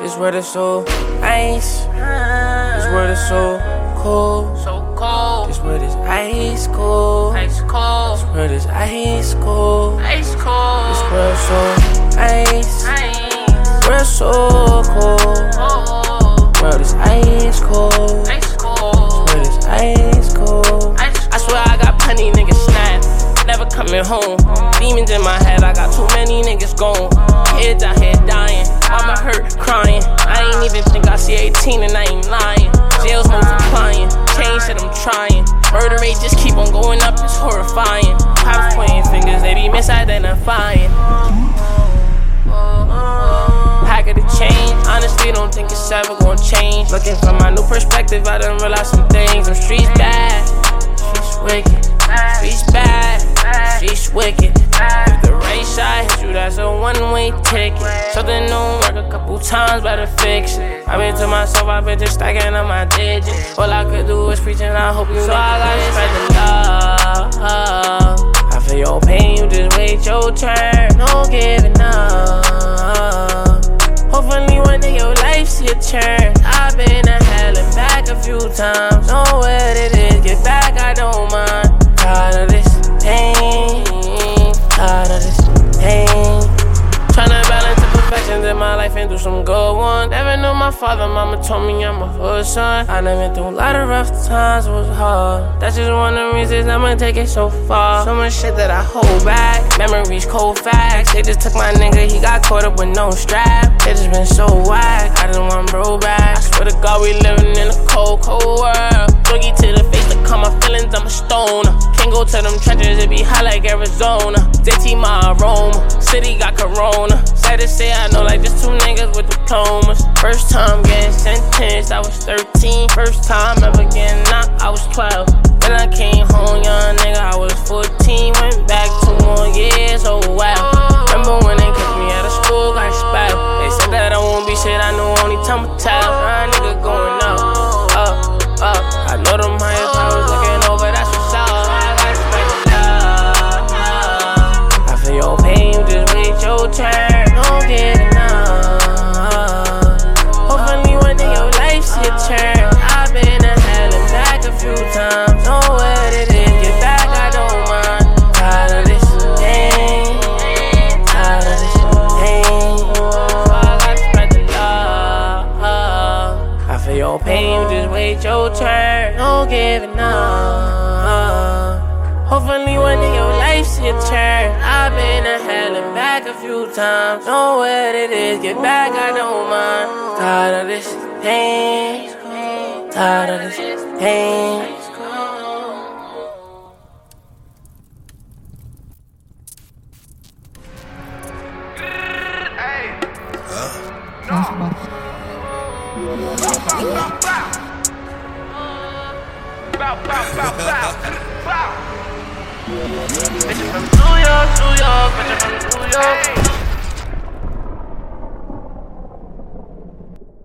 This world is so ice. This world is so cold. So cold, This world is ice cold. ice cold, This world is ice cold. ice cold. This cold. world so ice. Ice World so cold. cold, World is ice cold. ice cold. World is ice cold. I swear I got plenty niggas snapped. Never coming home. Demons in my head, I got too many niggas gone. Even think I see 18 and I ain't lying. Jails multiplying. Change that I'm trying. Murder rate just keep on going up, it's horrifying. Cops pointing fingers, they be misidentifying. Pack of the change. Honestly, don't think it's ever gonna change. Looking from my new perspective, I done realize some things. Them streets bad, streets wicked. Streets bad, streets wicked. If the right a one-way ticket. Something don't work a couple times, better fix it. I've been to myself, I've been just stacking up my digits. All I could do is preach, and I hope you so I gotta spread the love. I feel your pain, you just wait your turn. No giving up. Hopefully one day your life see a turn. I've been to hell and back a few times. Know what it is, get back, I don't mind. Tired of this pain, father, mama told me I'm a hood son. I done been through a lot of rough times, it was hard. That's just one of the reasons I'ma take it so far. So much shit that I hold back. Memories, cold facts. They just took my nigga, he got caught up with no strap. They just been so whack. I just want bro back. I swear to God, we living in a cold, cold world. Boogie to the face to calm my feelings, I'm a stoner. Can't go to them trenches, it be hot like Arizona. Zeti my aroma, city got corona. Sad to say, I know like just two niggas with diplomas. 13. First time ever getting knocked, I was 12. Then I came home, young nigga, I was 14. Went back two more years, oh wow. Remember when they kicked me out of school, got expelled. They said that I won't be shit, I know only time will tell. Nah, nigga going up, up, up. I know them higher you just your turn. Don't give enough. Hopefully one day your life see a turn. I've been to hell and back a few times. Know what it is, get back, I don't mind. Tired of this pain, tired of this pain. Bitch from New York, bow, bow, bow, from New York.